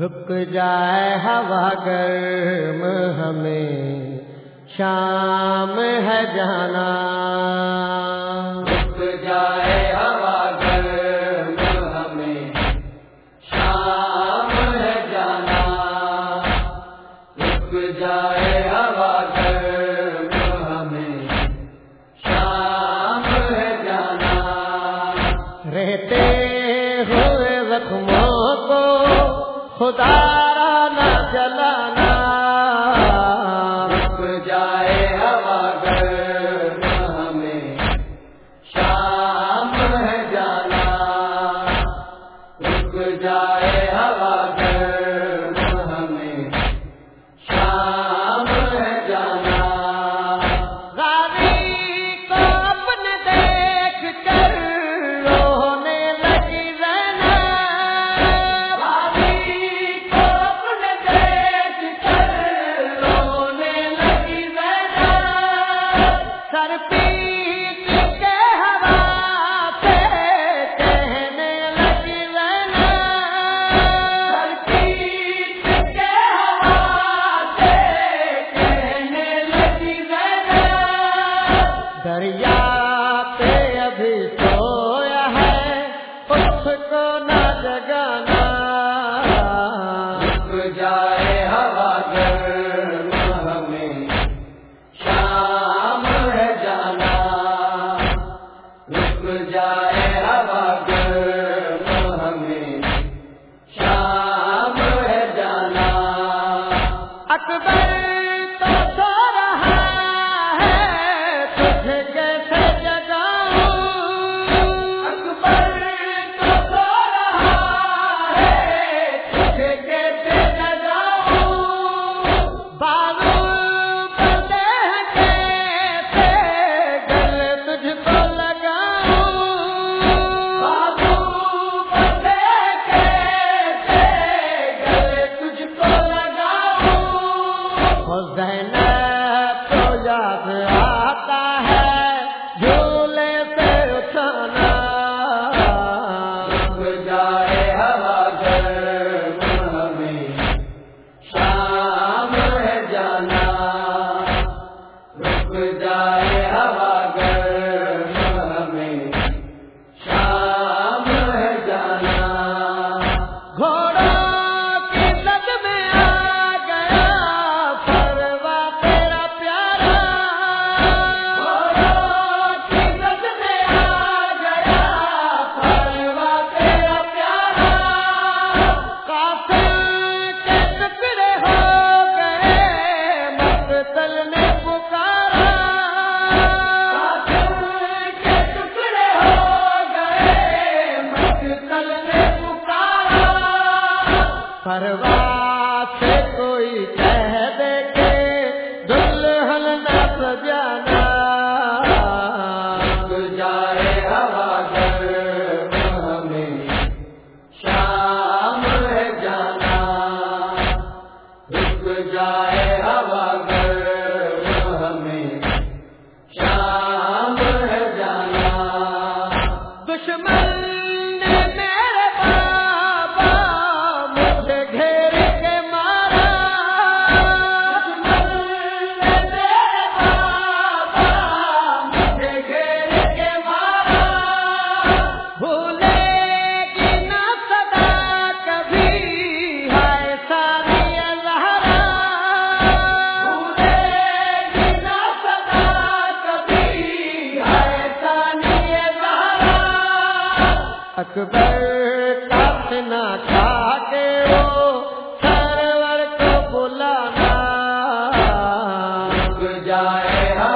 رک جائے ہوا گرم ہمیں، شام ہے جانا۔ رک جائے ہوا گرم ہمیں، شام ہے جانا۔ رک جائے ہوا گرم خدا را نہ رک جائے ہوا گر ہمیں شام ہے جانا رک جائے سونا جگانا۔ جائے ہوا گھر میں شام ہے جانا۔ رک جائے جائے کروا اکبر کتنا کھا کے وہ سرور کو بلانا۔ جائے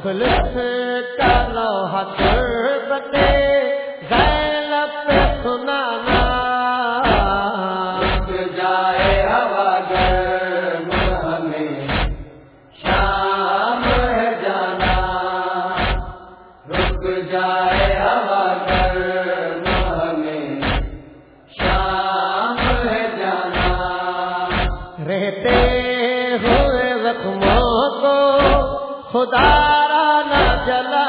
مخلص کا لوحہ تربت زیل پہ سنانا۔ جائے ہوا گرم ہمیں جانا۔ رک جائے ہوا گرم ہمیں شام جانا۔ رہتے ہوئے زخموں کو خدا جلا